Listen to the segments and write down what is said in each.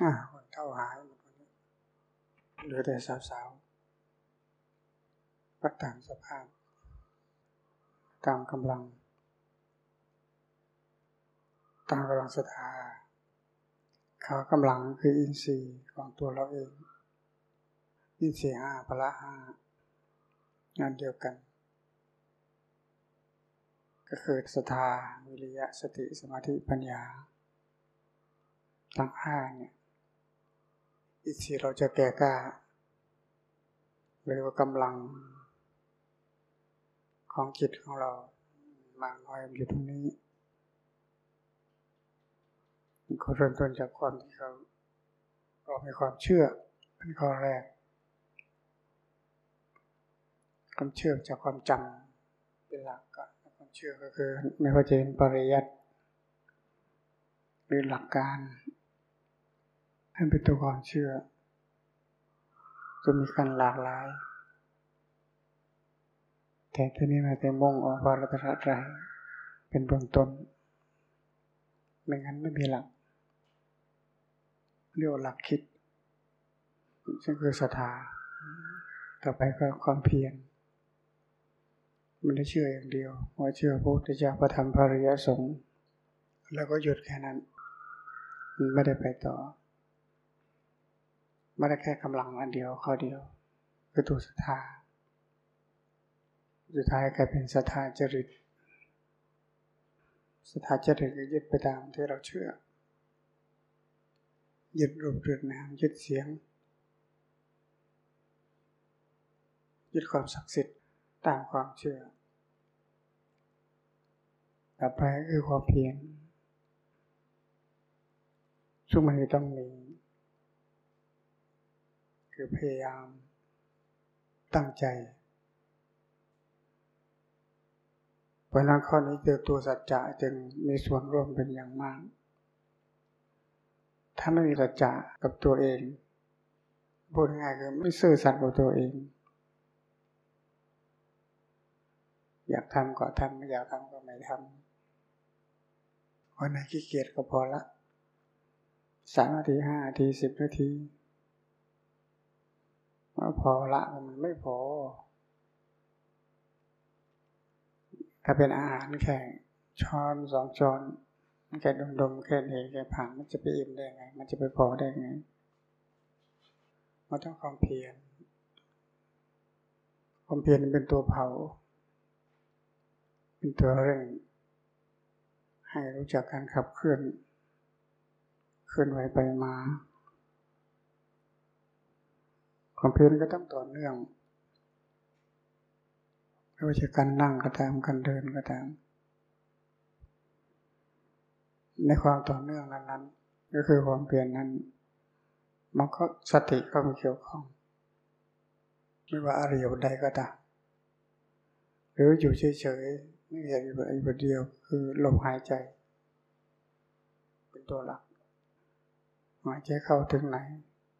อ่าคนเท่าหายหมดวันนี้เหลือแต่สาวๆก็ตามสภาพ ตามกำลัง ตามกำลังศรัทธาเขากำลังคืออินทรีย์ของตัวเราเอง อินทรีย์ห้าพละห้างานเดียวกัน ก็คือศรัทธาวิริยะสติสมาธิปัญญาทั้งห้าเนี่ย อินทรีย์เราจะแก่กล้าหรือว่ากำลังของจิตของเรามากน้อยอยู่ตรงนี้ก็เริ่มต้นจากความที่เขาเรามีความเชื่อเป็นข้อแรกความเชื่อจากความจำเป็นหลักก็ความเชื่อก็คือ ไม่ว่าจะเป็นปริยัติหรือหลักการ เป็นตัวความเชื่อ จะมีการหลากหลาย แต่ที่นี้มาแต่มุ่งออกวารัตระไรเป็นเบื้องต้นไม่งั้นไม่มีหลัก เรียกหลักคิด ซึ่งคือศรัทธา ต่อไปก็ความเพียร มันได้เชื่ออย่างเดียว ว่าเชื่อพระพุทธเจ้าพระธรรมพระริยสงฆ์ แล้วก็หยุดแค่นั้นมันไม่ได้ไปต่อ ไม่ได้แค่กำลังอันเดียวข้อเดียว คือตัวศรัทธาสุดท้ายกลายเป็นศรัทธาจริตศรัทธาจริตก็ยึดไปตามที่เราเชื่อ ยึดรูปยึดนามยึดเสียง ยึดความศักดิ์สิทธิ์ตามความเชื่อต่อไปคือความเพียรซึ่งมันต้องมี คือพยายาม ตั้งใจ เพราะนั้นข้อนี้เจอตัวสัจจะจึงมีส่วนร่วมเป็นอย่างมาก ถ้าไม่มีสัจจะกับตัวเองพูดง่ายคือไม่ซื่อสัตย์กับตัวเอง อยากทำก็ทำไม่อยากทำก็ไม่ทำวันไหนขี้เกียจก็พอละสามนาทีห้านาทีสิบนาที พอละมันไม่พอ ถ้าเป็นอาหารแข่ช้อนสองช้อนแค่ดมๆแค่เห็นแค่ผ่านมันจะไปอิ่มได้ไง มันจะไปพอได้ไงมันต้องความเพียรความเพียรเป็นตัวเผา เป็นตัวเร่ง ให้รู้จักการขับเคลื่อน เคลื่อนไหวไปมา ความเพียรก็ต้องต่อเนื่อง ไม่ว่าจะการนั่งก็ตามการเดินก็ตาม ในความต่อเนื่องนั้น ๆ ก็คือความเปลี่ยนนั้น มันก็สติก็มีเกี่ยวข้อง ไม่ว่าอะไรอยู่ใดก็ตาม หรืออยู่เฉยๆไม่อยากอยู่อีกเดียวคือลมหายใจ เป็นตัวหลักหายใจเข้าถึงไหน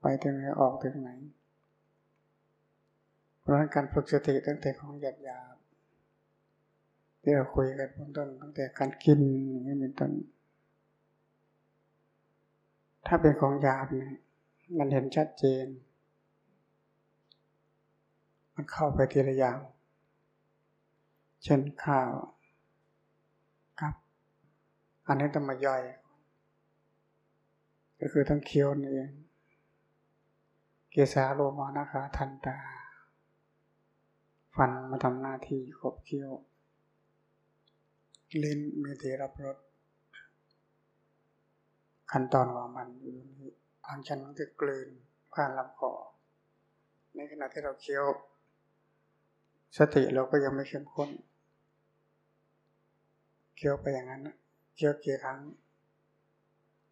ไปถึงไหนออกถึงไหน เพราะนั้นการฝึกสติตั้งแต่ของหยาบหยาบที่เราคุยกันเบื้องต้นตั้งแต่การกินอย่างนี้เป็นต้นถ้าเป็นของหยาบเนี่ยมันเห็นชัดเจน มันเข้าไปทีละอย่าง เช่นข้าวครับ อันนี้ต้องมาย่อย ก็คือต้องเคี้ยวนี่เองเกสาโลมานะคะทันตา ฟันมาทำหน้าที่ขบเคี้ยว ลิ้นมีที่รับรสขั้นตอนของมันอยู่นี้บางชั้นมันก็กลืนผ่านลำคอในขณะที่เราเคี้ยว สติเราก็ยังไม่เข้มข้นเคี้ยวไปอย่างนั้นเคี้ยวกี่ครั้ง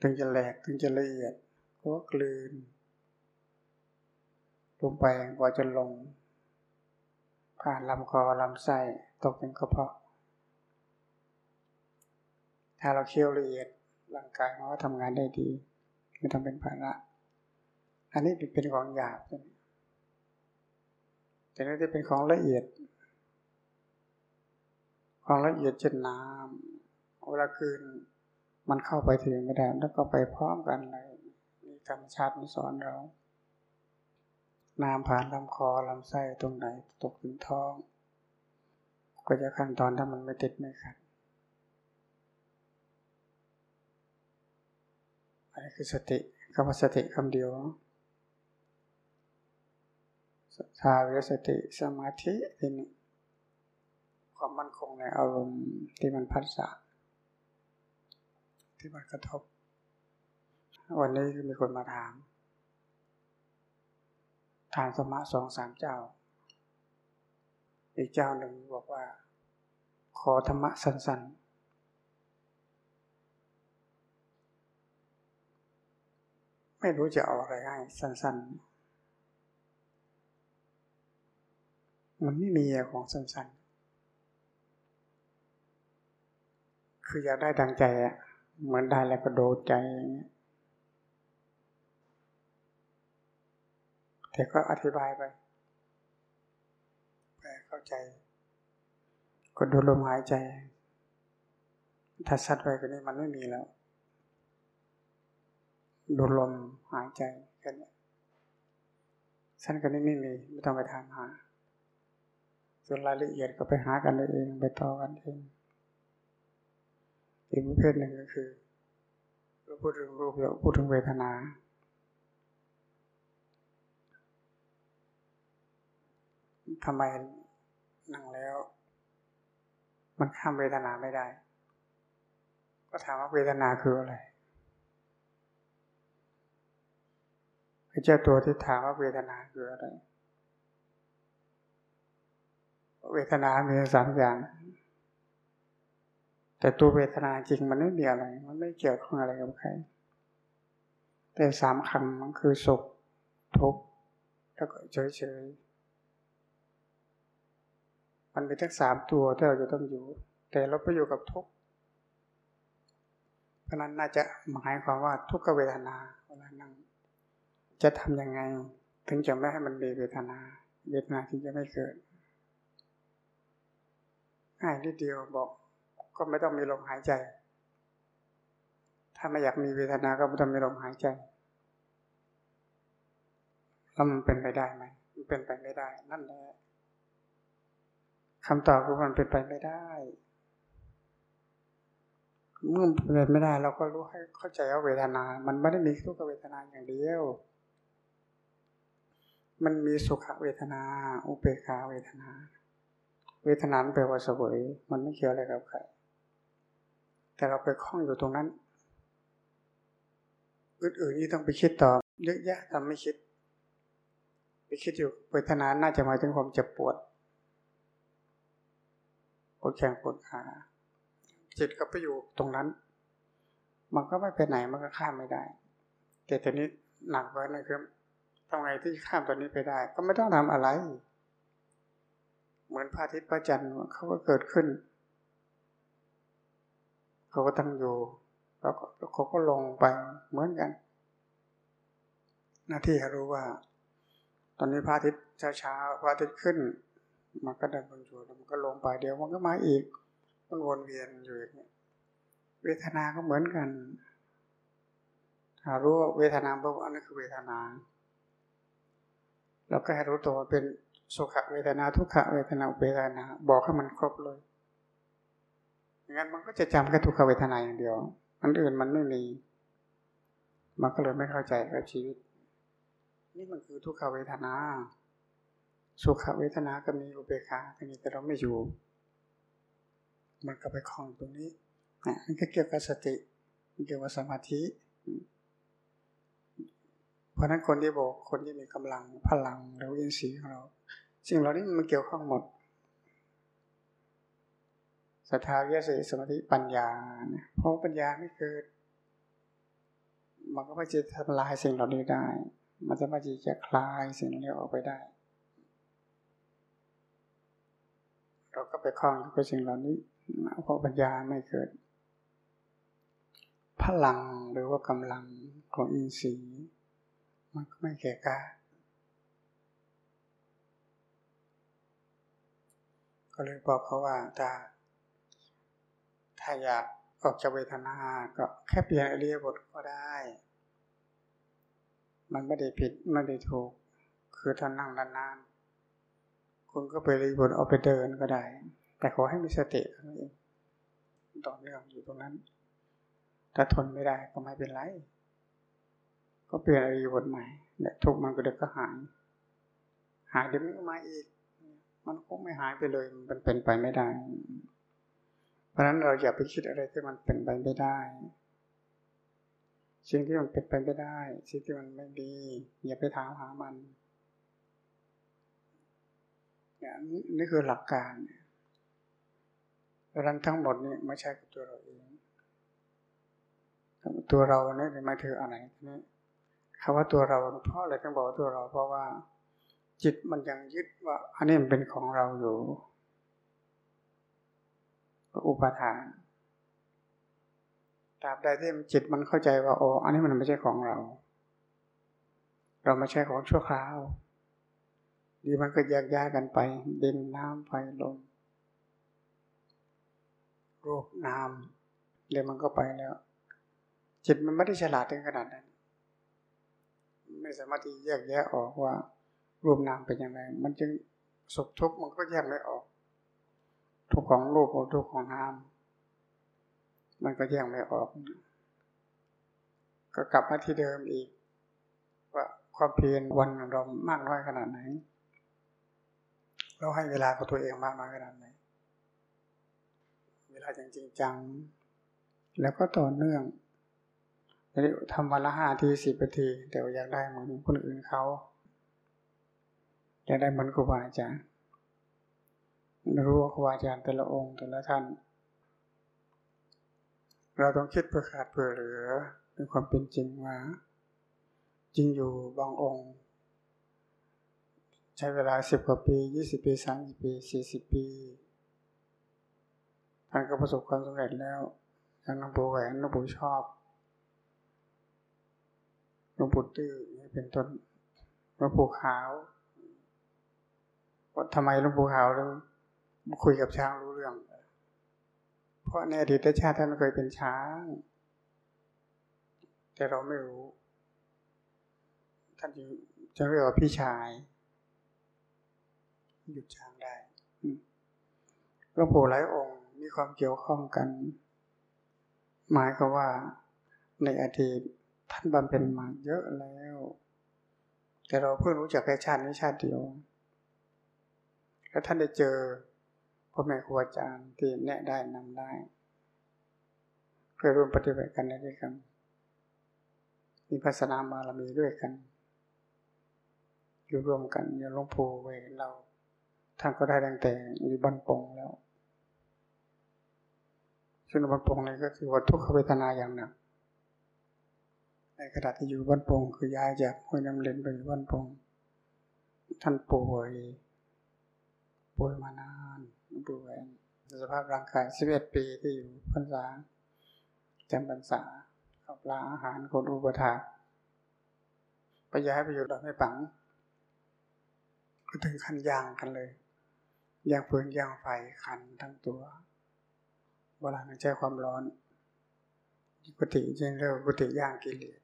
ถึงจะแหลกถึงจะละเอียดก็กลืนลงไปกว่าจะลง ผ่านลำคอลำไส้ตกเป็นกระเพาะ ถ้าเราเคี้ยวละเอียดร่างกายมันก็ทำงานได้ดี ไม่ต้องเป็นภาระอันนี้เป็นของหยาบแต่นี่จะเป็นของละเอียด ของละเอียดเช่นน้ำเวลาคืนมันเข้าไปถึงไม่ได้แล้วก็ไปพร้อมกันเลยมีธธรรมชาติมันสอนเรา น้ำผ่านลำคอลำไส้ตรงไหนตกถึงท้อง ก็จะขั้นตอนถ้ามันไม่ติดไม่ขัดอันนี้คือสติคำว่าสติคำเดียวทาวิสติสมาธิทีนี้ความมั่นคงในอารมณ์ที่มันพัฒนาที่มันกระทบ วันนี้มีคนมาถาม ถามสมาสองสามเจ้า อีกเจ้าหนึ่งบอกว่า ขอธรรมะสั้นๆ ไม่รู้จะเอาอะไรให้สั้นๆ มันไม่มีของสั้นๆ คืออยากได้ดังใจอะเหมือนได้แล้วก็โดดใจอย่างเงี้ย แต่ก็อธิบายไปแปลเข้าใจก็ดูลมหายใจ ถ้าสัดไปกว่านี้มันไม่มีแล้ว ดูลมหายใจกันนี้สั้นกันนี้ไม่มี ไม่ต้องไปถามหา ส่วนรายละเอียดก็ไปหากันเองไปต่อกันเองอีกประเภทหนึ่งก็คือเราพูดถึงรูปเราพูดถึงเวทนา ทำไมนั่งแล้ว มันข้ามเวทนาไม่ได้ ก็ถามว่าเวทนาคืออะไรพระเจ้าตัวที่ถามว่าเวทนาคืออะไร เวทนา มีสามอย่าง แต่ตัวเวทนาจริงมันไม่มีอะไร มันไม่เกี่ยวข้องอะไรกับใคร แต่สามคำมันคือสุข ทุกข์ แล้วก็เฉยเฉย มันเป็นทั้งสามตัวที่เราจะต้องอยู่ แต่เราไปอยู่กับทุกข์เพราะนั้นน่าจะหมายความว่าทุกขเวทนาเวลานั่งจะทำยังไง ถึงจะไม่ให้มันมีเวทนา เวทนาที่จะไม่เกิดง่ายนิดเดียวบอกก็ไม่ต้องมีลมหายใจ ถ้าไม่อยากมีเวทนาก็ไม่ต้องมีลมหายใจแล้วมันเป็นไปได้ไหมมันเป็นไปไม่ได้ นั่นแหละ คำตอบคือมันเป็นไปไม่ได้ เมื่อเป็นไม่ได้เราก็รู้ให้เข้าใจว่าเวทนา มันไม่ได้มีทุกเวทนาอย่างเดียว มันมีสุขเวทนา อุเบกขาเวทนา เวทนานแปลว่าเสวย มันไม่เกี่ยวอะไรกับใคร แต่เราไปคล้องอยู่ตรงนั้น อื่นๆนี่ต้องไปคิดต่อเยอะแยะทำไม่คิด ไปคิดอยู่เวทนาน่าจะหมายถึงความเจ็บปวด ปวดแขนปวดขาจิตก็ไปอยู่ตรงนั้น มันก็ไม่ไปไหนมันก็ข้ามไม่ได้ แต่ตอนนี้หนักไว้นะครับทำไงที่ข้ามตัวนี้ไปได้ ก็ไม่ต้องทำอะไร เหมือนพระอาทิตย์พระจันทร์เขาก็เกิดขึ้น เขาก็ตั้งอยู่ แล้วเขาก็ลงไปเหมือนกัน หน้าที่รู้ว่า ตอนนี้พระอาทิตย์เช้าๆพระอาทิตย์ขึ้น มันก็เดินบนอยู่วมันก็ลงไปเดี๋ยวมันก็มาอีก มันวนเวียนอยู่อย่างนี้เวทนาก็เหมือนกันถ้ารู้ว่าเวทนาบอกว่านั่นคือเวทนาเราก็ให้รู้ตัวเป็นสุขเวทนาทุกขเวทนาเวทนา บอกให้มันครบเลยงั้นมันก็จะจำแค่ทุกขเวทนาอย่างเดียวอันอื่นมันไม่มี มันก็เลยไม่เข้าใจกับชีวิต นี่มันคือทุกขเวทนา สุขเวทนาก็มีอุเบกขาทีนี้แต่เราไม่อยู่ มันก็ไปคล้องตรงนี้นะมันก็เกี่ยวกับสติเกี่ยวกับสมาธิ เพราะนั้นคนที่บอกคนที่มีกำลังพลังหรืออินทรีย์ของเราสิ่งเหล่านี้มันเกี่ยวข้องหมดศรัทธาวิยสสมาธิปัญญาเนี่ยเพราะปัญญาไม่เกิด มันก็ไม่จะทำลายสิ่งเหล่านี้ได้ มันจะไม่จะคลายสิ่งเหล่านี้ออกไปได้ เราก็ไปคล้องกับสิ่งเหล่านี้เพราะปัญญาไม่เกิด พลังหรือว่ากำลังของอินทรีย์มันก็ไม่แก่กล้าก็เลยบอกเขาว่าถ้าถ้าอยากออกจากเวทนาก็แค่เปลี่ยนอริยบทก็ได้ มันไม่ได้ผิดไม่ได้ถูก คือท่านนั่งนานๆ คุณก็ไปรีบทเอาไปเดินก็ได้ แต่ขอให้มีสตินั่นเองต่อเนื่องอยู่ตรงนั้น ถ้าทนไม่ได้ก็ไม่เป็นไร ก็เปลี่ยนอริบทใหม่เนี่ยทุกมันก็เด็กก็หาย หายเดี๋ยวมันก็มาอีก มันคงไม่หายไปเลย มันเป็นไปไม่ได้ เพราะฉะนั้นเราอย่าไปคิดอะไรที่มันเป็นไปไม่ได้ สิ่งที่มันเป็นไปไม่ได้ สิ่งที่มันไม่ดีอย่าไปถามหามัน เนี่ยนี่คือหลักการเพราะนั้นทั้งหมดนี่ไม่ใช่กับตัวเราเอง ตัวเราเนี่ยไม่ถืออะไรนี่คำว่าตัวเราเพราะอะไรต้องบอกตัวเรา เพราะว่า จิตมันยังยึดว่า อันนี้มันเป็นของเราอยู่อุปทานตราบใดที่จิตมันเข้าใจว่าโอ้อันนี้มันไม่ใช่ของเรา เราไม่ใช่ของชั่วคราว ดีมันก็แยกย้ายกันไป ดินน้ำไฟลมรูปนามเดี๋ยวมันก็ไปแล้ว จิตมันไม่ได้ฉลาดถึงขนาดนั้น ไม่สามารถที่แยกแยะออกว่า รูปนามเป็นยังไง มันจึงสุขทุกข์มันก็แยกไม่ออก ทุกของรูปทุกของนาม มันก็แยกไม่ออก ก็กลับมาที่เดิมอีก ว่าความเพียรวันเรามากน้อยขนาดไหน เราให้เวลากับตัวเองมากน้อยขนาดไหนเวลาจริงจัง แล้วก็ต่อเนื่องทำวันละห้าทีสิบนาทีเดี๋ยวอยากได้เหมือนคนอื่นเขาอยากได้เหมือนครูบาอาจารย์รู้ว่าครูบาอาจารย์แต่ละองค์แต่ละท่าน เราต้องคิดเพื่อขาดเพื่อเหลือเป็นความเป็นจริงว่า จริงอยู่บางองค์ ใช้เวลาสิบกว่าปียี่สิบปีสามสิบปีสี่สิบปีท่านก็ประสบความสำเร็จแล้วอย่างหลวงปู่แหวนหลวงปู่ชอบหลวงปู่ตื้อเป็นต้นหลวงปู่ขาวว่าทำไมหลวงปู่ขาวถึงคุยกับช้างรู้เรื่อง เพราะในอดีตชาติท่านเคยเป็นช้าง แต่เราไม่รู้ ท่านจะเรียกว่าพี่ชาย หยุดช้างได้หลวงปู่หลายองค์มีความเกี่ยวข้องกัน หมายก็ว่าในอดีตท่านบำเพ็ญมาเยอะแล้ว แต่เราเพิ่งรู้จักแค่ชาตินี้ชาติเดียว แล้วท่านได้เจอพ่อแม่ครูอาจารย์ที่แนะได้นำได้ เพื่อร่วมปฏิบัติกันด้วยกันมีภาษนามารมีด้วยกันอยู่ร่วมกันอย่าลงพูไว้เรา ท่านก็ได้ตั้งแต่อยู่บ้านปงแล้วซึ่งบ้านปงนี่ก็คือว่าทุกขเวทนาอย่างหนักในขณะที่อยู่บ้านปงคือย้ายจากห้วยน้ำเล่นไปอยู่บ้านปงท่านป่วยป่วยมานานป่วยสภาพร่างกายสิบเอ็ดปีที่อยู่พรรษาจำพรรษาขับลาอาหารคนอุปถาไปย้ายไปอยู่ดอยไม่ปัง ก็ถึงขั้นยางกันเลย ย่างฟืนย่างไฟคันทั้งตัวเวลาใช้ความร้อนกุฏิจริงเรียกกุฏิย่างกิเลส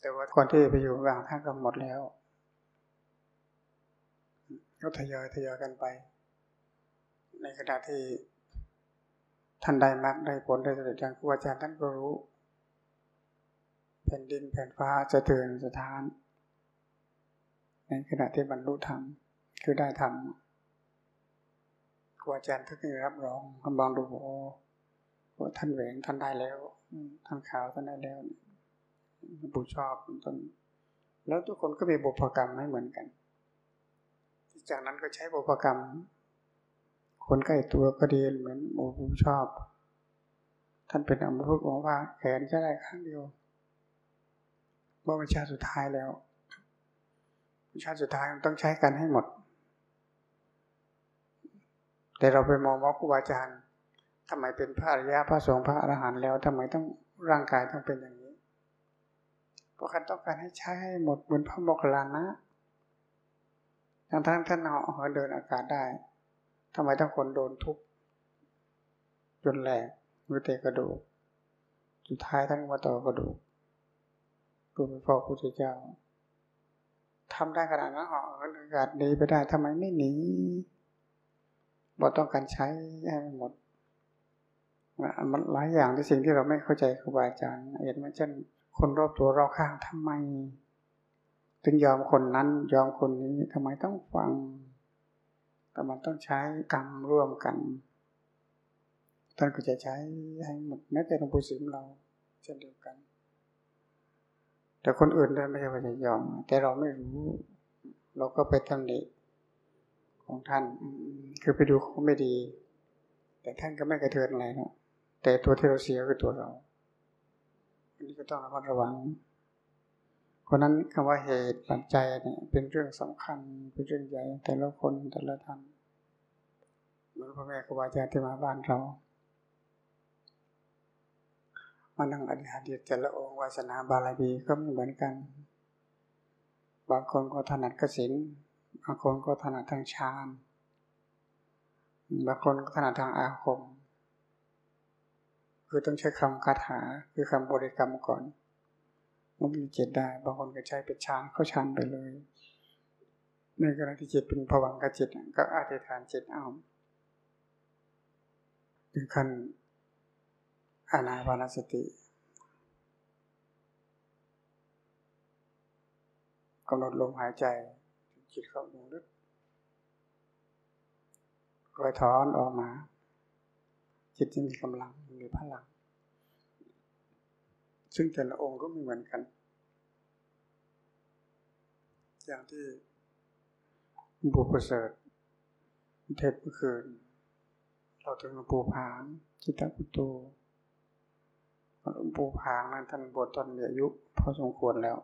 แต่ว่าคนที่ไปอยู่กลางท่านก็หมดแล้วก็ทยอยทยอยกันไป ในขณะที่ท่านได้มากได้ผลได้สำเร็จอย่างครูอาจารย์ท่านก็รู้ แผ่นดินแผ่นฟ้าจะเตือนสถาน ในขณะที่บรรลุธรรม คือได้ธรรมครูอาจารย์ท่านก็รับรองคำบองดูโอ้ท่านเหวนท่านได้แล้วท่านขาวท่านได้แล้วบุชอบต้นแล้วทุกคนก็มีบุพกรรมไม่เหมือนกัน จากนั้นก็ใช้บุพกรรม คนใกล้ตัวก็ดีเหมือนโอ้ผมชอบ ท่านเป็นอมภพบอกว่าแขนจะได้ครั้งเดียวว่าเป็นชาติสุดท้ายแล้วชาติสุดท้ายมันต้องใช้กันให้หมด แต่เราไปมองว่าครูบาอาจารย์ทำไมเป็นพระอริยะพระสงฆ์พระอรหันต์แล้วทำไมต้องร่างกายต้องเป็นอย่างนี้ เพราะท่านต้องการให้ใช้ให้หมดเหมือนพระโมคคัลลานะทั้งทั้งท่านเหาะเดินอากาศได้ทำไมต้องคนโดนทุบจนแหลกมือเตะกระดูกสุดท้ายท่านมาต่อกระดูกตัวพ่อพุทธเจ้าทำได้ขนาดนั้นออกอากาศดีไปได้ทำไมไม่หนี บอกต้องการใช้ให้หมดมันหลายอย่างที่สิ่งที่เราไม่เข้าใจครูบาอาจารย์เห็นไหมเช่น คนรอบตัวเราข้างทำไม ถึงยอมคนนั้นยอมคนนี้ทำไมต้องฟังแต่มันต้องใช้กรรมร่วมกันท่านก็จะใช้ให้หมดแม้แต่หลวงปู่สิมเราเช่นเดียวกัน แต่คนอื่นได้ไม่ใช่ว่าจะยอม แต่เราไม่รู้ เราก็ไปตำหนิ ของท่านคือไปดูเขาไม่ดี แต่ท่านก็ไม่กระเทือนอะไรนะแต่ตัวที่เราเสียคือตัวเราอันนี้ก็ต้องระมัดระวังเพราะนั้นคำว่าเหตุปัจจัยเนี่ยเป็นเรื่องสำคัญเป็นเรื่องใหญ่แต่ละคนแต่ละท่านเหมือนพ่อแม่ครูบาอาจารย์ที่มาบ้านเรามานั่งอธิษฐานแต่ละองค์วาสนาบารมีก็ไม่เหมือนกัน บางคนก็ถนัดกสิน บางคนก็ถนัดทางฌานบางคนก็ถนัดทางอาคม คือต้องใช้คำคาถาคือคำบริกรรมก่อนมันมีจิตได้ บางคนก็ใช้เป็นฌานเข้าฌานไปเลย ในกรณีที่จิตเป็นผวังกจิตก็อธิษฐานจิตเอาถึงขั้นอานาปานสติกำหนดลมหายใจ จิตเข้าลึกคอยถอนออกมา จิตจะมีกำลังมีพลัง ซึ่งแต่ละองค์ก็ไม่เหมือนกัน อย่างที่บุปเสริฐเทศเมื่อคืน เราถึงหลวงปู่ผานจิตตปุตโตหลวงปู่พางนั้นท่านบวชตอนมีอายุพอสมควรแล้ว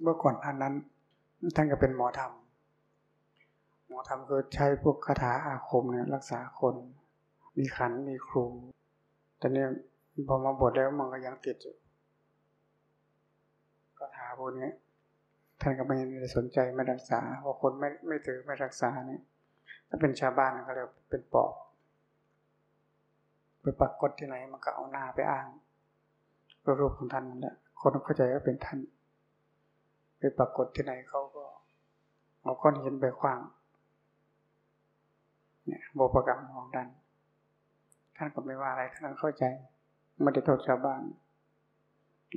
เมื่อก่อนท่านนั้น ท่านก็เป็นหมอธรรม หมอธรรมคือใช้พวกคาถาอาคมเนี่ยรักษาคน มีขันมีครู แต่เนี่ยพอมาบวชแล้วมันก็ยังติดอยู่คาถาพวกนี้ท่านก็ไม่ได้สนใจไม่รักษาเพราะคนไม่ไม่ถือไม่รักษาเนี่ยถ้าเป็นชาวบ้านก็เรียกเป็นปอบไปปรากฏที่ไหนมันก็เอาหน้าไปอ้างรูปของท่านนั่นแหละคนเข้าใจว่าเป็นท่านไปปรากฏที่ไหนเขา เอาก้อนหินไปขวางเนี่ยโบปกรรมของท่านท่านก็ไม่ว่าอะไรท่านเข้าใจไม่ได้โทษชาวบ้าน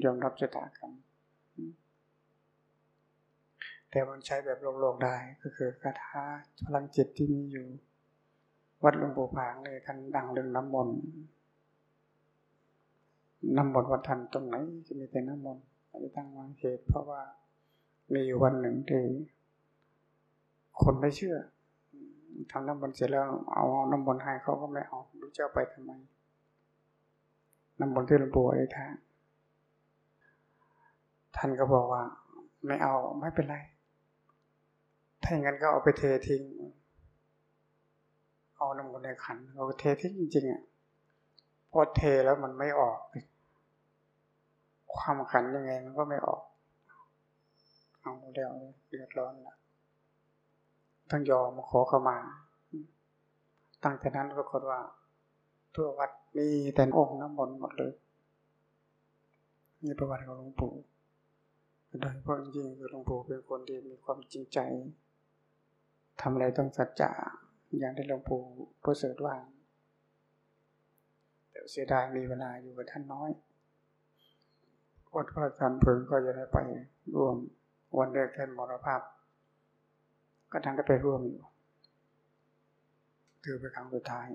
ยอมรับชะตากรรมแต่มันใช้แบบโลกๆได้ก็คือคาถาพลังจิตที่มีอยู่ วัดหลวงปู่ผางเลยท่านดังเรื่องน้ำมนต์น้ำมนต์วัดท่านตรงไหนจะมีแต่น้ำมนต์อันนี้ตั้งวางเหตุเพราะว่ามีอยู่วันหนึ่งที่ คนไม่เชื่อทำน้ำมนต์เสร็จแล้วเอาน้ำมนต์ให้เขาก็ไม่เอารู้เจ้าไปทำไมน้ำมนต์ที่หลวงปู่ได้ท่าท่านก็บอกว่า ไม่เอาไม่เป็นไร ถ้าอย่างนั้นก็เอาไปเททิ้ง เอาน้ำมันในขันเราเททิ้งจริงๆอะพอเทแล้วมันไม่ออก ความขันยังไงมันก็ไม่ออก เอาเดี๋ยวเดือดร้อนละ ต้องยอมขอเข้ามา ตั้งแต่นั้นปรากฏว่า ทั่ววัดมีแต่องค์น้ำมนต์หมดเลยนี่ประวัติของหลวงปู่โดยเพราะจริงๆคือหลวงปู่เป็นคนที่มีความจริงใจทำอะไรต้องสัจจะอย่างที่หลวงปู่ประเสริฐว่าแต่เสียดายมีเวลาอยู่กับท่านน้อยวัดพระอาจารย์เพิงก็จะได้ไปร่วมวันแรกท่านมรภาพ ก็ท่านก็ไปร่วมอยู่ถือไปครั้งสุดท้าย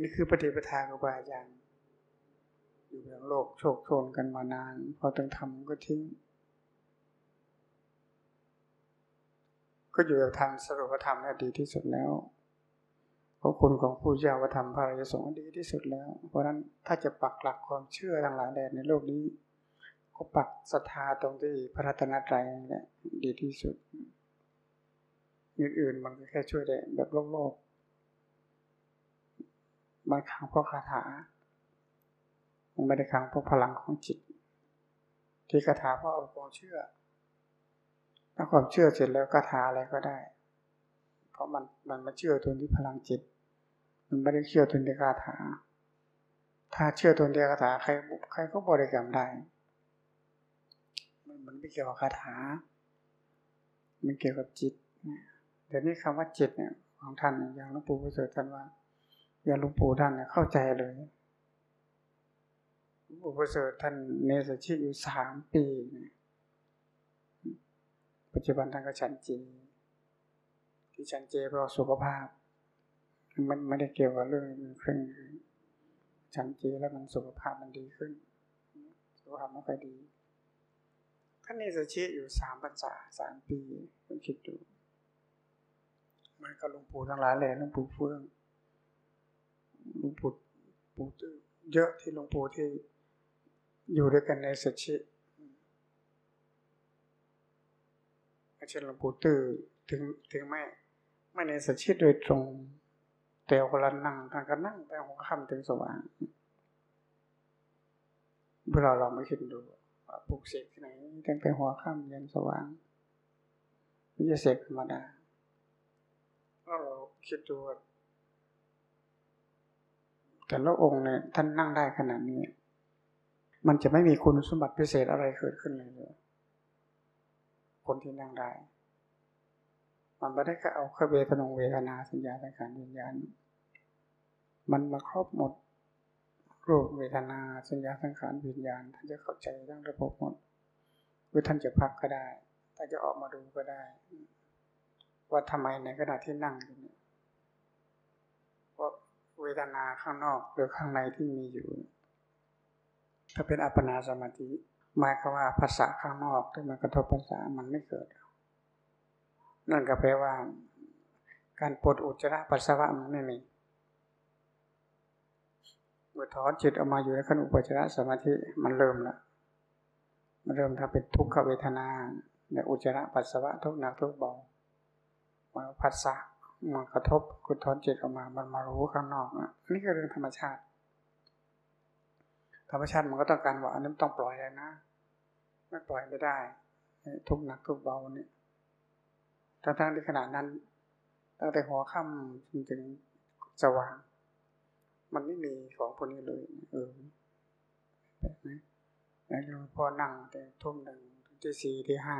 นี่คือปฏิปทาของอาจารย์อยู่ในโลกโชคโชนกันมานาน พอต้องทำก็ทิ้ง ก็อยู่กับธรรมสรุปธรรมนี่ดีที่สุดแล้วเพราะคุณของผู้เจ้าธรรมพระราชสงฆ์ดีที่สุดแล้ว เพราะนั้นถ้าจะปักหลักความเชื่อทั้งหลายแดนในโลกนี้ ก็ปักศรัทธาตรงที่พระรัตนตรัยนี่แหละดีที่สุด อื่นๆมันก็แค่ช่วยได้แบบโลกโลกมันขังเพราะคาถามันไม่ได้ขังเพราะพลังของจิต ที่คาถาเพราะเอาความเชื่อถ้าความเชื่อเสร็จแล้วคาถาอะไรก็ได้ เพราะมันมันมาเชื่อตัวที่พลังจิต มันไม่ได้เชื่อตัวที่คาถา ถ้าเชื่อตัวที่คาถาใครใครก็บริกรรมได้ มันไม่เกี่ยวกับคาถา มันเกี่ยวกับจิต เดี๋ยวนี้คำว่าจิตเนี่ยของท่านอย่างหลวงปู่ประเสริฐท่านว่า อย่างหลวงปู่ท่านเข้าใจเลยหลวงปู่ประเสริฐท่านเนสชิอยู่สามปีปัจจุบันท่านก็ฉันจีที่ฉันเจเพราะสุขภาพ มันไม่ได้เกี่ยวกับเรื่องเครื่องฉันเจแล้วมันสุขภาพมันดีขึ้น สุขภาพม่ค่อยดีท่านเนสชิอยู่สามพรรษาสามปีคุณคิดดู มันก็หลวงปู่ทั้งหลายเลยหลวงปู่เฟื่องหลวงปู่ปู่ตื้อเยอะที่หลวงปู่ที่อยู่ด้วยกันในสัชิเช่นหลวงปู่ตื้อถึงถึงไม่ไม่ในสัชิโดยตรง แต่เวลานั่งทานก็นั่งไปหัวค่ำถึงสว่างเวลาเราไม่คิดดูปลุกเสกที่ไหนตั้งแต่หัวค่ำยันสว่างไม่ใช่เสกธรรมดา ถ้าเราคิดดูแต่ละองค์เนี่ยท่านนั่งได้ขนาดนี้ มันจะไม่มีคุณสมบัติพิเศษอะไรเกิดขึ้นเลยเลยคนที่นั่งได้ มันไม่ได้แค่เอาเคเวทนงเวทนาสัญญาสังขารวิญญาณมันมาครอบหมดรูปเวทนาสัญญาสังขารวิญญาณท่านจะเข้าใจทั้งระบบหมดหรือท่านจะพักก็ได้ถ้านจะออกมาดูก็ได้ ว่าทำไมในขณะที่นั่งอยู่เนี่ยว่าเวทนาข้างนอกหรือข้างในที่มีอยู่ ถ้าเป็นอัปปนาสมาธิหมายความว่าภาษาข้างนอกที่มันกระทบภาษามันไม่เกิด นั่นก็แปลว่า การปวดอุจจาระปัสสาวะมันไม่มีเมื่อถอนจิตออกมาอยู่ในขั้นอุปจารสมาธิมันเริ่มละมันเริ่มถ้าเป็นทุกขเวทนาในอุจจาระปัสสาวะทุกหนักทุกเบา มาผัสสะมากระทบกุศลจิตออกมา มันมารู้ข้างนอกอะนี่คือเรื่องธรรมชาติ ธรรมชาติมันก็ต้องการว่าอันนี้ต้องปล่อยเลยนะไม่ปล่อยไม่ได้ ทุกหนักทุกเบาเนี่ยทั้งๆที่ขนาดนั้นตั้งแต่หัวค่ำจนถึงสว่าง มันไม่มีของพวกนี้เลยเออแบบนี้แล้วพอนั่งแต่ทุ่มหนึ่งที่สี่ที่ห้า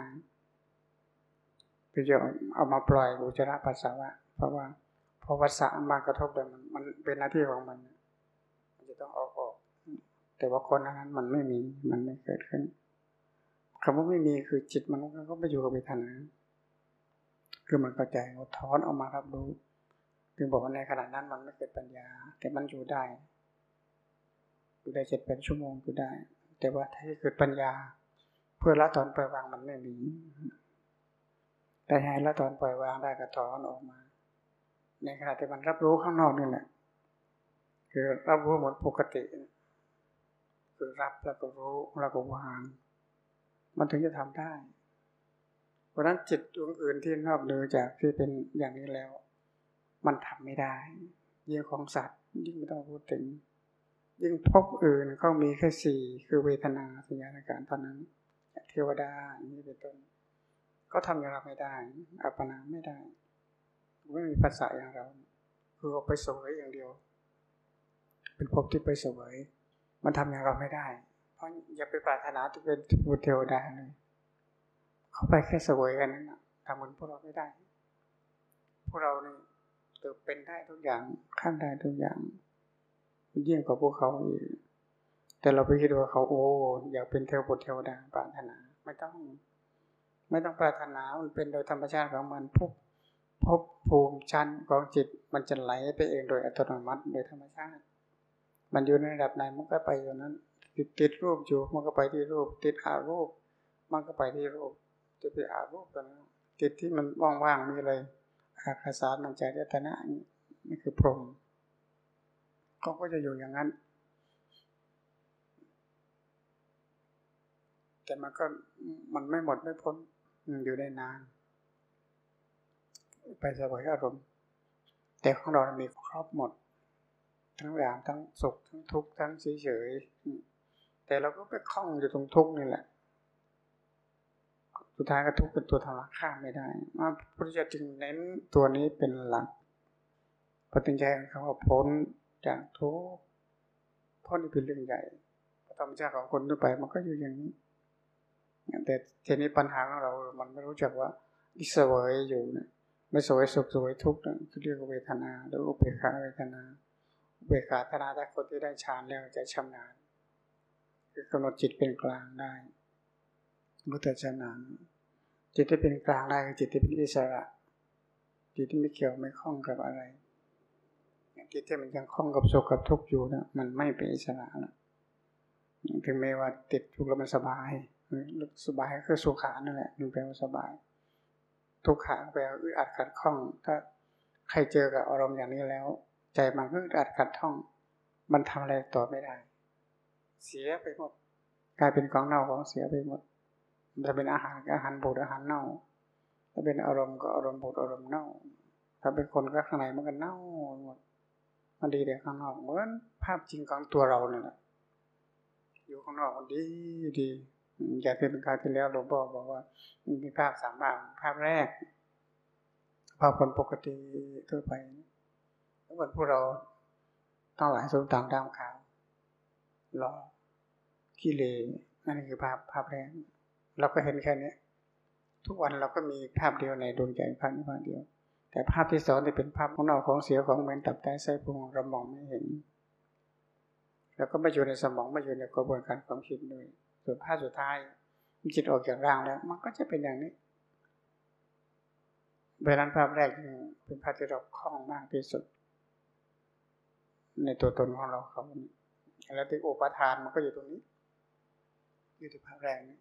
คือจะเอามาปล่อยอุจจาระปัสสาวะ เพราะว่าพอวัสสะมากระทบเลยมันมันเป็นหน้าที่ของมันมันจะต้องออกออก แต่ว่าคนนั้นมันไม่มีมันไม่เกิดขึ้นคำว่าไม่มีคือจิตมันก็ไปอยู่กับเวทนาคือมันเข้าใจว่าถอนออกมารับรู้คือบอกว่าในขณะนั้นมันไม่เกิดปัญญา แต่มันอยู่ได้อยู่ได้เจ็ดเป็นชั่วโมงอยู่ได้ แต่ว่าถ้าเกิดปัญญา เพื่อละถอนปล่อยวางมันไม่มี แต่ให้ละถอนปล่อยวางได้ก็ถอนออกมา ในขณะที่มันรับรู้ข้างนอกนี่แหละคือรับรู้หมดปกติ คือรับแล้วก็รู้แล้วก็วาง มันถึงจะทำได้ เพราะนั้นจิตดวงอื่นที่นอกเหนือจากที่เป็นอย่างนี้แล้ว มันทำไม่ได้เยิ่งของสัตว์ยิ่งไม่ต้องพูดถึง ยิ่งพบอื่นเขามีแค่สี่คือเวทนาสัญญาการเท่านั้น เทวดาอย่างนี้เป็นต้น ก็ทำอย่างเราไม่ได้ อัปปนาไม่ได้ไม่มีภาษาอย่างเราคือออกไปสวยอย่างเดียว เป็นภพที่ไปสวยมันทำอย่างเราไม่ได้ เพราะอย่าไปปรารถนาที่เป็นบุตรเทวดาเลยเขาไปแค่สวยกันนั่นแหะทำเหมือนพวกเราไม่ได้ พวกเราเนี่ยเติบเป็นได้ทุกอย่างขั้นได้ทุกอย่างเยิ่ยงกว่าพวกเขาอีกแต่เราไปคิดว่าเขาโอ้อยากเป็นเทวบุตรเทวดาปรารถนาไม่ต้อง ไม่ต้องปรารถนา มันเป็นโดยธรรมชาติของมันพบพบภูมิชั้นของจิต มันจะไหลไปเองโดยอัตโนมัติโดยธรรมชาติ มันอยู่ในระดับไหนมันก็ไปอยู่นั้น ติดติดรูปอยู่มันก็ไปที่รูป ติดอารูป มันก็ไปที่รูปจะไปอารูปกันติดที่มันว่างๆมีอะไรอาคาสารมันใจเจตนะนี่คือพรหมเขาก็จะอยู่อย่างนั้น แต่มันก็มันไม่หมดไม่พ้น อยู่ได้นาน ไปสบายอารมณ์ แต่ของเรามีครอบหมด ทั้งแามทั้งสุขทั้งทุกข์ทั้งเฉยๆแต่เราก็ไปคล้องอยู่ตรงทุกข์นี่แหละสุดท้ายก็ทุกข์เป็นตัวทำลายข้ามไม่ได้มาพุทธเจ้าจึงเน้นตัวนี้เป็นหลักปฏิญญาของเขาพ้นจากทุกข์พ้นนี่เป็นเรื่องใหญ่ธรรมชาติของคนทั่วไปมันก็อยู่อย่างนี้ แต่ทีนี้ปัญหาของเรา มันไม่รู้จักว่าอิสวยอยู่เนี่ยไม่สวยสุขสวยทุกข์นั่นคือเรียกว่าเวทนาหรืออุเบกขาเวทนาอุเบกขาธนาถ้าคนที่ได้ฌานแล้วจะชำนาญคือกำหนดจิตเป็นกลางได้รู้แต่ชำนาญจิตที่เป็นกลางได้คือจิตที่เป็นอิสระ จิตที่ไม่เกี่ยวไม่คล้องกับอะไรจิตที่มันยังคล้องกับสุขกับทุกข์อยู่นะมันไม่เป็นอิสระแล้วถึงแม้ว่าติดทุกข์แล้วมันสบาย สบายก็คือสุขานั่นแหละมันแปลว่าสบาย ทุกขาแปลว่าอึดอัดขัดข้อง ถ้าใครเจอกับอารมณ์อย่างนี้แล้ว ใจมันก็อึดอัดขัดข้อง มันทำอะไรต่อไม่ได้ เสียไปหมดกลายเป็นของเน่าของเสียไปหมดถ้าเป็นอาหารก็อาหารบูดอาหารเน่า ถ้าเป็นอารมณ์ก็อารมณ์บูดอารมณ์เน่า ถ้าเป็นคนก็ข้างในมันก็เน่าหมด มันดีแต่ข้างนอกเหมือนภาพจริงของตัวเราเนี่ยแหละอยู่ข้างนอกดีดี อย่างที่เป็นการที่แล้วหลวงพ่อบอกว่า มีภาพสามภาพภาพแรก ภาพคนปกติทั่วไปแล้ววันพวกเราต้องหลายสูงต่างดามขาวรอขี้เลนั่นคือภาพภาพแรก เราก็เห็นแค่นี้ทุกวันเราก็มีภาพเดียวในดวงใจภาพนี้ภาพเดียว แต่ภาพที่สองที่เป็นภาพของเราของเสียของเหม็นตับไตไส้พุงเรามองไม่เห็น แล้วก็ไม่อยู่ในสมองไม่อยู่ในกระบวนการความคิดด้วย ส่วนภาพสุดท้ายจิตออกจากร่างแล้ว มันก็จะเป็นอย่างนี้เวลาภาพแรกเป็นภาพที่เราคล่องมากที่สุด ในตัวตนของเราเขาแล้วที่อุปทานมันก็อยู่ตรงนี้ อยู่ที่ภาพแรกนี้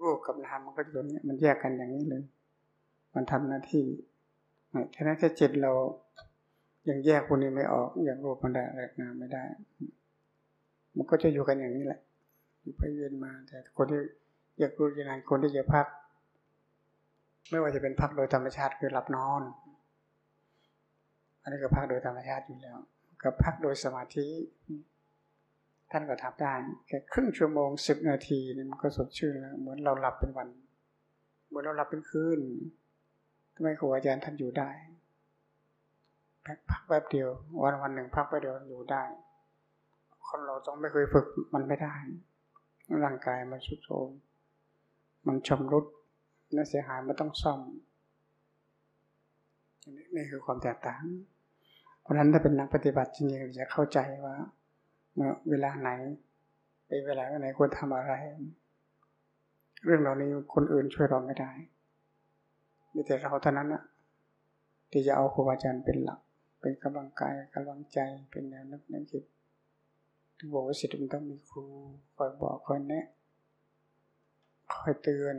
รูปกับนามมันก็อยู่ตรงนี้มันแยกกันอย่างนี้เลย มันทำหน้าที่แค่นั้นแค่จิตเรายังแยกคนนี้ไม่ออกอย่างรูปมันได้แรกนามไม่ได้ มันก็จะอยู่กันอย่างนี้แหละ ไปเวียนมา แต่คนที่อยากรู้อย่างนั้นคนที่จะพัก ไม่ว่าจะเป็นพักโดยธรรมชาติคือหลับนอน อันนี้ก็พักโดยธรรมชาติอยู่แล้ว กับพักโดยสมาธิ ท่านก็ทำได้แค่ครึ่งชั่วโมงสิบนาทีนี่มันก็สดชื่นแล้วเหมือนเราหลับเป็นวันเหมือนเราหลับเป็นคืนทำไมครูอาจารย์ท่านอยู่ได้พักแป๊บเดียว วันวันหนึ่งพักไปเดียวอยู่ได้ คนเราต้องไม่เคยฝึกมันไม่ได้ ร่างกายมันสุดโทมมันชำรุดน่าเสียหายมันต้องซ่อมนี่คือความแตกต่าง เพราะฉะนั้นถ้าเป็นนักปฏิบัติจริงๆจะเข้าใจว่าเมื่อเวลาไหนไปเวลาไหนควรทำอะไร เรื่องเหล่านี้คนอื่นช่วยเราไม่ได้มีแต่เราเท่านั้นนะที่จะเอาครูบาอาจารย์เป็นหลัก เป็นกำลังกายกำลังใจเป็นแนวนึกแนวคิด ถึงบอกว่าสิทธิ์มันต้องมีครูคอยบอกคอยแนะคอยเตือน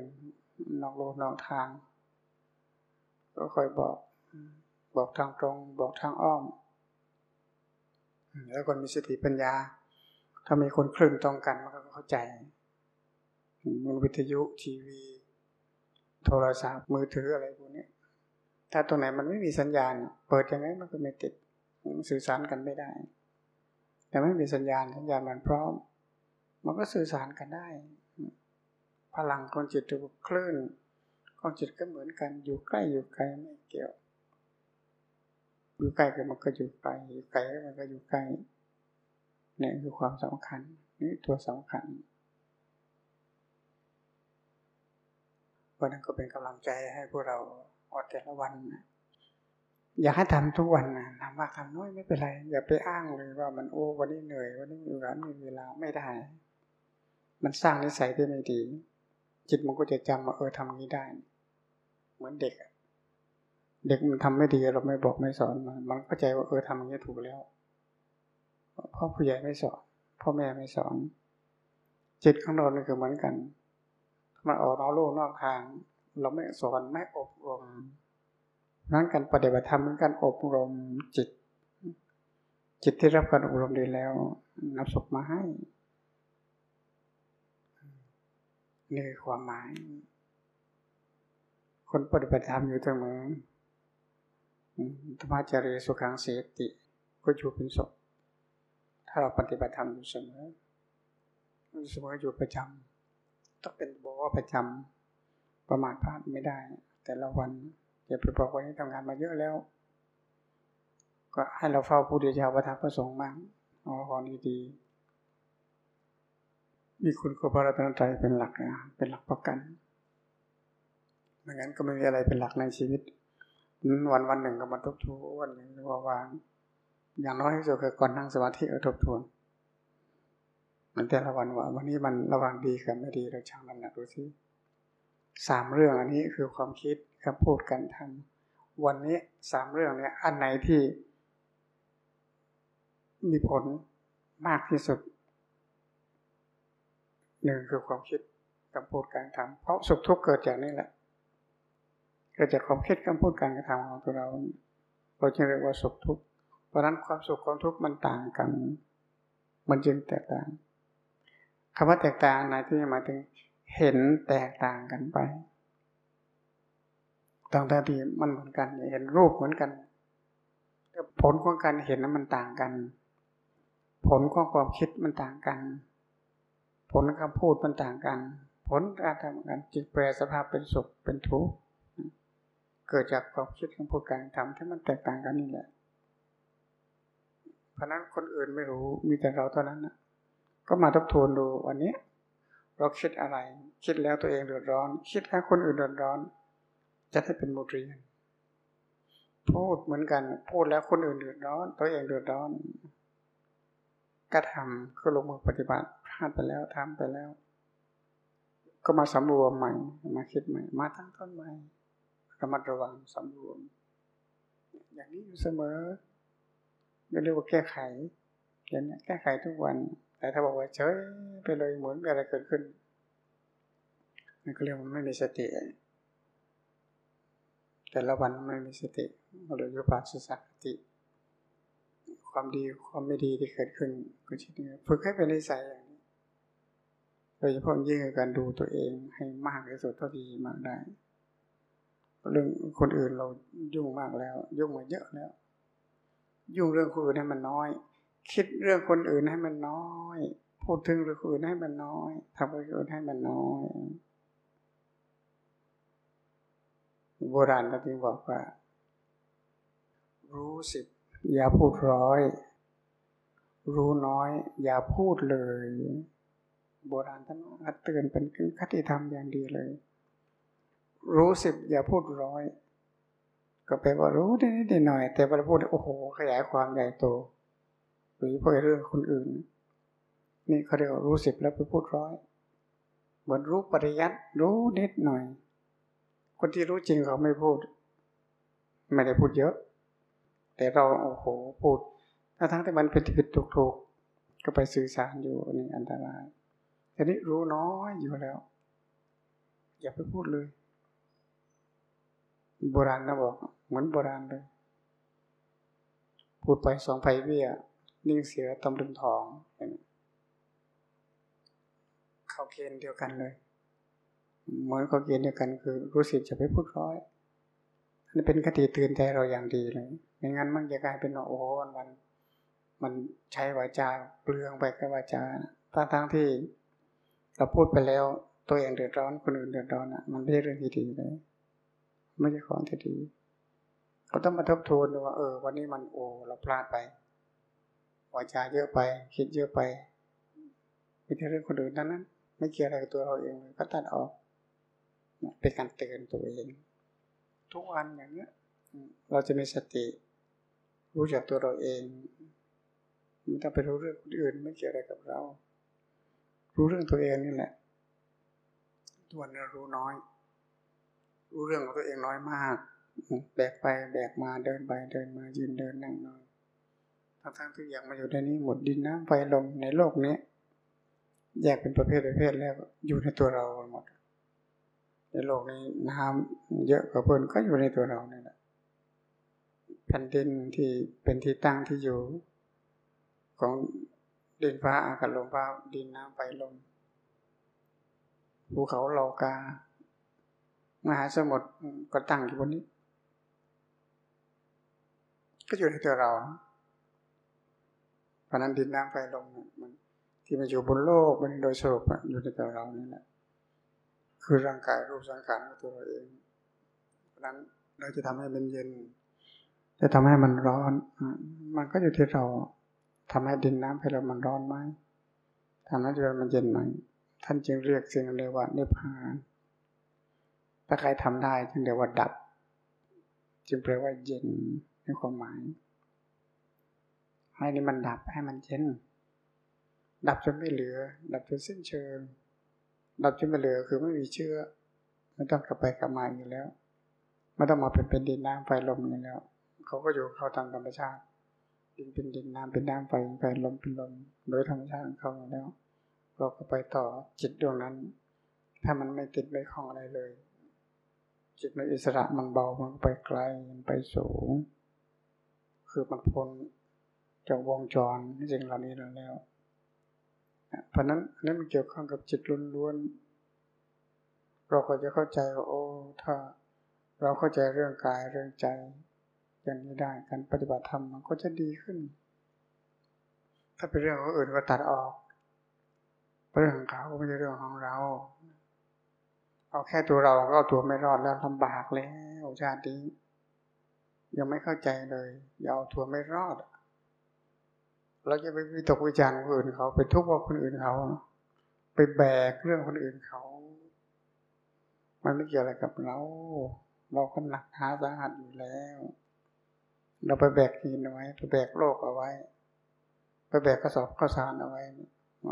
นอกโลกนอกทาง ก็คอยบอก บอกทางตรง บอกทางอ้อม แล้วคนมีสติปัญญา ถ้ามีคนคลื่นตรงกันมันก็เข้าใจมันวิทยุทีวี โทรศัพท์มือถืออะไรพวกนี้ถ้าตรงไหนมันไม่มีสัญญาณ เปิดยังไงมันก็ไม่ติดสื่อสารกันไม่ได้ แต่ไม่มีสัญญาณสัญญาณมันพร้อม มันก็สื่อสารกันได้ พลังของจิตทุกคลื่นของจิตก็เหมือนกันอยู่ใกล้อยู่ไกลไม่เกี่ยวอยู่ใกล้ก็มันก็อยู่ไกลอยู่ไกลก็มันก็อยู่ใกล้นี่คือความสำคัญนี่ตัวสำคัญวันนั้นก็เป็นกำลังใจให้พวกเราอดแต่ละวันนะ อยากให้ทำทุกวันนะทำมากทำน้อยไม่เป็นไร อย่าไปอ้างเลยว่ามันโอ้วันนี้เหนื่อย วันนี้มีเวลาไม่มีเวลาไม่ได้ มันสร้างนิสัยที่ไม่ดี จิตมันก็จะจำว่าเออทำนี้ได้ เหมือนเด็กเด็กมันทำไม่ดีเราไม่บอกไม่สอนมันมันเข้าใจว่าเออทำอย่างนี้ถูกแล้วพ่อผู้ใหญ่ไม่สอนพ่อแม่ไม่สอนจิตข้างนอกนี่คือเหมือนกันมันออกนอกโลกนอกทาง เราไม่สอนไม่อบรม นั้นการปฏิบัติธรรมเป็นการอบรมจิต จิตที่รับการอบรมดีแล้วนับศพมาให้นี่คือความหมาย คนปฏิบัติธรรมอยู่เสมอธรรมจารีสุขังเสติ ก็อยู่เป็นศพถ้าเราปฏิบัติธรรมอยู่เสมอเสมออยู่ประจำต้องเป็นบอกว่าประจำประมาทพลาดไม่ได้ แต่ละวัน อย่าไปบอกว่านี่ทำงานมาเยอะแล้ว ก็ให้เราเฝ้าผู้เดียวประทับประสงค์บ้างเอาของดีมีคุณครูพระรัตนตรัยเป็นหลักนะเป็นหลักประกันไม่งั้นก็ไม่มีอะไรเป็นหลักในชีวิต วันวันหนึ่งก็มาทบทวนหรือว่าวาง อย่างน้อยที่สุดคือก่อนนั่งสมาธิก็ทบทวนมันแต่ละวันว่าวันนี้มันระวังดีกับไม่ดีเราช่างน้ำหนักดูสิ สามเรื่องอันนี้คือความคิดคำพูดการทำวันนี้สามเรื่องเนี้ยอันไหนที่มีผลมากที่สุดหนึ่งคือความคิดคำพูดการทำเพราะสุขทุกข์เกิดจากนี่แหละ เกิดจากความคิดคำพูดการกระทำของตัวเรา เราจึงเรียกว่าสุขทุกข์เพราะนั้นความสุขความทุกข์มันต่างกัน มันจึงแตกต่างคำว่าแตกต่างในที่หมายถึง เห็นแตกต่างกันไปต่างแต่ที่มันเหมือนกัน เห็นรูปเหมือนกัน แต่ผลของการเห็นนั้นมันต่างกัน ผลของความคิดมันต่างกัน ผลคำพูดมันต่างกัน ผลการทำกันจิตแปรสภาพเป็นสุขเป็นทุกข์เกิดจากความคิดคำพูดการทำที่มันแตกต่างกันนี่แหละเพราะนั้นคนอื่นไม่รู้มีแต่เราเท่านั้นนะก็มาทบทวนดูวันนี้ เราคิดอะไร คิดแล้วตัวเองเดือดร้อน คิดแล้วคนอื่นเดือดร้อน จะได้เป็นบทเรียนพูดเหมือนกัน พูดแล้วคนอื่นเดือดร้อน ตัวเองเดือดร้อนกระทำคือลงมือปฏิบัติพลาดไปแล้วทำไปแล้ว ก็มาสำรวมใหม่ มาคิดใหม่ มาตั้งต้นใหม่ระมัดระวังสำรวม อย่างนี้อยู่เสมอเรียกว่าแก้ไขอย่างนี้แก้ไขทุกวัน แต่ถ้าบอกว่าเฉยไปเลยเหมือนอะไรเกิดขึ้นนั่นก็เรียกว่าไม่มีสติ แต่ละวันไม่มีสติเราเลยยุบาสุสติ ความดีความไม่ดีที่เกิดขึ้นก็ชิดนี้ฝึกให้เป็นนิสัยอย่างนี้โดยเฉพาะยิ่งการดูตัวเองให้มากที่สุดเท่าที่มากได้เรื่องคนอื่นเรายุ่งมากแล้ว ยุ่งมาเยอะแล้ว ยุ่งเรื่องคนอื่นให้มันน้อย คิดเรื่องคนอื่นให้มันน้อย พูดถึงเรื่องคนอื่นให้มันน้อยทำเรื่องอื่นให้มันน้อย โบราณก็จึงบอกว่า รู้สิบอย่าพูดร้อย รู้น้อย อย่าพูดเลย โบราณท่านเตือนเป็นคติธรรมอย่างดีเลย รู้สิบอย่าพูดร้อย ก็แปลว่ารู้ได้นิดหน่อย แต่เวลาพูดโอ้โห ขยายความใหญ่โต หรือพอเรื่องคนอื่น นี่เขาเรียกว่ารู้สิบแล้วไปพูดร้อยเหมือนรู้ปริยัติรู้นิดหน่อย คนที่รู้จริงเขาไม่พูด ไม่ได้พูดเยอะ แต่เราโอ้โหพูดถ้าทั้งที่มันเป็นผิดถูกถูกก็ไปสื่อสารอยู่นี่อันตรายทีนี้รู้น้อยอยู่แล้ว อย่าไปพูดเลย โบราณนะบอก เหมือนโบราณเลย พูดไปสองไผ่เบี้ย นิ่งเสียตำลึงทองเข้าเกณฑ์เดียวกันเลยเหมือนเข้าเกณฑ์เดียวกัน คือรู้สึกจะไปพูดร้อยนี่เป็นคติเตือนใจเราอย่างดีเลยไม่งั้นมันจะกลายเป็นโอ้โหวันวันมันใช้วาจาเปลืองไปกับวาจาทั้งทั้งที่เราพูดไปแล้วตัวเองเดือดร้อนคนอื่นเดือดร้อนอะ มันไม่ใช่เรื่องที่ดีเลย ไม่ใช่ของที่ดีเขาต้องมาทบทวนดูว่าเออ วันนี้มันโอ้เราพลาดไป วาจาเยอะไปคิดเยอะไปไม่ใช่เรื่องคนอื่นนั้นนั้น ไม่เกี่ยวอะไรกับตัวเราเองก็ตัดออกเป็นการเตือนตัวเองทุกวันอย่างเนี้ยเราจะมีสติ รู้จักตัวเราเองไม่ต้องไปรู้เรื่องคนอื่น ไม่เกี่ยวอะไรกับเรา รู้เรื่องตัวเองนี่แหละตัวนเรารู้น้อย รู้เรื่องของตัวเองน้อยมากแบกไปแบกมาเดินไปเดินมายืนเดินนั่งนอน ทั้งทั้งทุกอย่างมาอยู่ในนี้หมดดินน้ำไฟลมในโลกนี้ แยกเป็นประเภทประเภทแล้วอยู่ในตัวเราหมด ในโลกนี้น้ำเยอะกว่าเพื่อนก็อยู่ในตัวเราเนี่ยแหละแผ่นดินที่เป็นที่ตั้งที่อยู่ ของดินฟ้าอากาศลมฟ้าดินน้ำไฟลมภูเขาเหล่ากา มหาสมุทรก็ตั้งอยู่บนนี้ ก็อยู่ในตัวเรา เพราะนั้นดินน้ำไฟลมมันที่มันอยู่บนโลกมันโดยสรุปอยู่ในตัวเรานี่แหละคือร่างกายรูปสังขารของตัวเราเอง เพราะนั้นเราจะทำให้มันเย็น จะทำให้มันร้อน มันก็อยู่ที่เราทำให้ดินน้ำไฟลมมันร้อนไหมทำให้จิตมันเย็นไหน่อยท่านจึงเรียกสิ่งเรียว่านิพพานถ้าใครทำได้จึงเรียกว่าดับ จึงแปลว่าเย็นในความหมาย ให้นี่มันดับให้มันเย็นดับจนไม่เหลือ ดับจนสิ้นเชิง ดับจนไม่เหลือคือไม่มีเชื้อไม่ต้องกลับไปกลับมาอยู่แล้วไม่ต้องมาเป็นเป็นดินน้ำไฟลมอย่างแล้วเขาก็อยู่เขาตามธรรมชาติดินเป็นดินน้ำเป็นน้ำไฟไฟลมเป็นลมโดยธรรมชาติของเขาแล้ว เราก็ไปต่อจิตดวงนั้น ถ้ามันไม่ติดไม่คล้องอะไรเลย จิตมันอิสระมันเบามันไปไกลมันไปสูง คือมันพ้น จากวงจรสิ่งเหล่านี้แล้วเพราะนั้นนั้นมันเกี่ยวข้องกับจิตล้วนๆเราก็จะเข้าใจว่าโอ้ถ้าเราเข้าใจเรื่องกายเรื่องใจ อย่างนี้ได้การปฏิบัติธรรมมันก็จะดีขึ้น ถ้าเป็นเรื่องของอื่นก็ตัดออกเรื่องของเขาไม่ใช่เรื่องของเรา เอาแค่ตัวเราก็เอาตัวไม่รอดแล้วลำบากแล้วชาตินี้ยังไม่เข้าใจเลยอย่าเอาตัวไม่รอด เราจะไปวิตกวิจารณ์คนอื่นเขา ไปทุกข์ว่าคนอื่นเขา ไปแบกเรื่องคนอื่นเขา มันไม่เกี่ยวอะไรกับเรา เราก็หนักหาสาหัสอยู่แล้ว เราไปแบกหินเอาไว้ ไปแบกโลกเอาไว้ ไปแบกกระสอบข้าวสารเอาไว้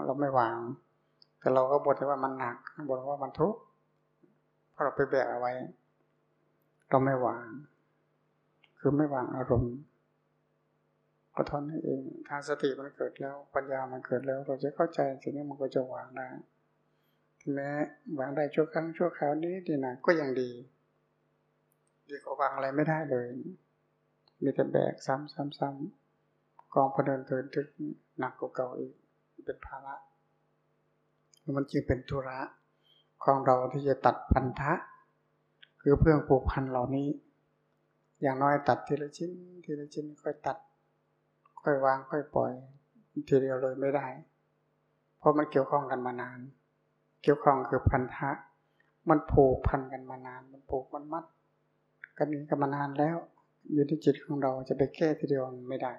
เราไม่วางแต่เราก็บ่นว่ามันหนักบ่นว่ามันทุกข์เพราะเราไปแบกเอาไว้ เราไม่วางคือไม่วางอารมณ์ ก็ทอนให้เองทางสติมันเกิดแล้ว ปัญญามันเกิดแล้ว เราจะเข้าใจสิ่งนี้มันก็จะวางได้แม้วางได้ชั่วครั้งชั่วคราวนี้ดีนะก็ยังดีดีกว่าวางอะไรไม่ได้เลย มีแต่แบกซ้ำๆๆกองพเดินเทินทึกหนักกว่าเก่าอีกเป็นภาระมันจึงเป็นธุระของเราที่จะตัดพันธะ คือเพื่องผูกพันเหล่านี้ อย่างน้อยตัดทีละชิ้น ทีละชิ้นค่อยตัด ค่อยวางค่อยปล่อย ทีเดียวเลยไม่ได้ เพราะมันเกี่ยวข้องกันมานาน เกี่ยวข้องคือพันธะ มันผูกพันกันมานาน มันผูกมันมัด กันกันมานานแล้ว อยู่ที่จิตของเราจะไปแก้ทีเดียวไม่ได้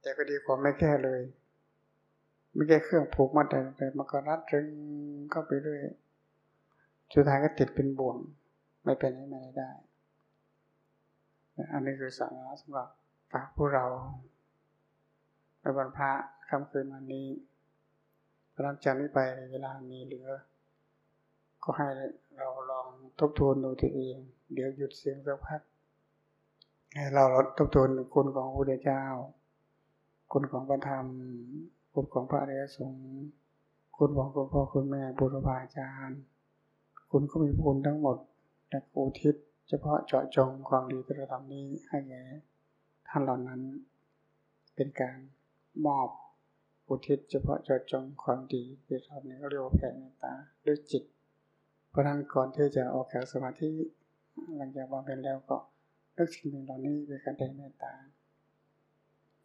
แต่ก็ดีกว่าไม่แก้เลยไม่แค่เครื่องผูกมัดแต่มันก็รัดรึงเข้าไปเรื่อยสุดท้ายก็ติดเป็นบ่วง ไม่เป็นให้ไม่ได้ อันนี้คือสาระสำหรับ ฝากพวกเราในวันพระค่ำคืนวันนี้หลังจากนี้ไปเวลามีเหลือ ก็ให้เราลองทบทวนดูตัวเอง เดี๋ยวหยุดเสียงสักพักให้เราทบทวนคุณของพระพุทธเจ้า คุณของพระธรรม คุณของพระอริยสงฆ์คุณของคุณพ่อคุณแม่บุรพาจารย์ คุณก็มีคุณทั้งหมดและอุทิศ เฉพาะเจาะจงความดีที่เราทำนี้ให้แก่ ท่านเหล่านั้น เป็นการมอบอุทิศเฉพาะเจาะจงความดีที่เรานี้ก็เรียกว่าแผ่เมตตาด้วยจิต เพราะนั้นก่อนที่จะออกจากสมาธิหลังจากบำเพ็ญแล้วก็เลือกสิ่งหนึ่งเหล่านี้เป็นการแผ่เมตตา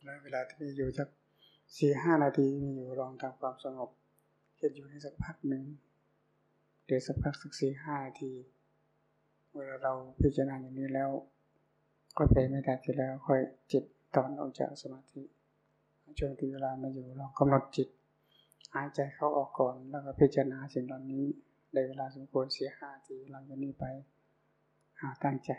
และเวลาที่มีอยู่สักสี่ห้านาทีมีอยู่ลองทำความสงบเห็นอยู่ในสักพักหนึ่งเดี๋ยวสักพักสักสี่ห้านาที เวลาเราพิจารณาอย่างนี้แล้ว ก็ไปไม่ได้ทีแล้วค่อยจิตตอนออกจากสมาธิช่วงที่เวลามาอยู่ลองกำหนดจิต หายใจเข้าออกก่อนแล้วก็พิจารณาสิ่งเหล่านี้ในเวลาสมควรเสียห้าทีหลังจากนี้ไปหาตั้งใจ